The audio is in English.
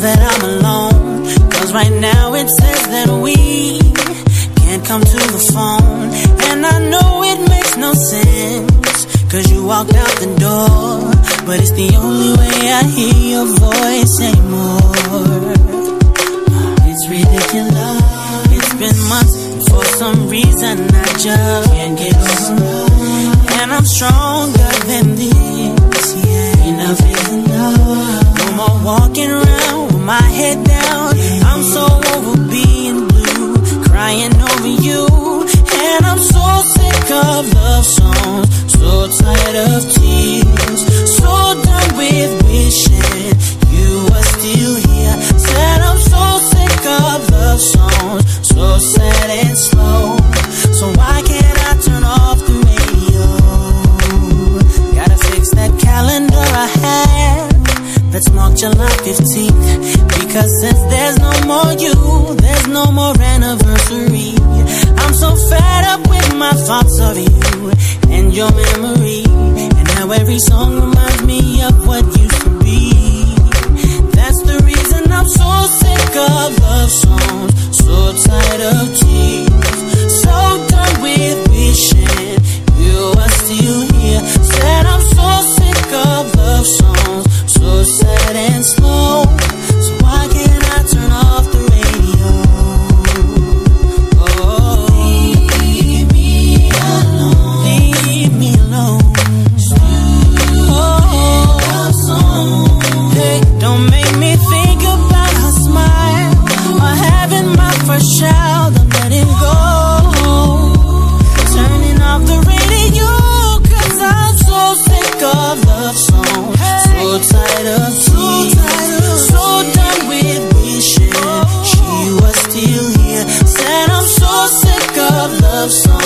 that I'm alone. Cause right now it says that we can't come to the phone. And I know it makes no sense. Cause you walked out the door. But it's the only way I hear your voice anymore. It's ridiculous. It's been months. For some reason I just can't get over. And I'm stronger than this. Yeah, enough is of tears, so done with wishing you were still here. Said I'm so sick of love songs, so sad and slow. So why can't I turn off the radio? Gotta fix that calendar I had that's marked July 15th. Because since there's no more you, there's no more your memory. And how every song reminds me of what used to be. That's the reason I'm so sick of love songs, so tired of tears, so done with wishing you are still here. Said I'm so sick of love songs, so sad and slow. Songs.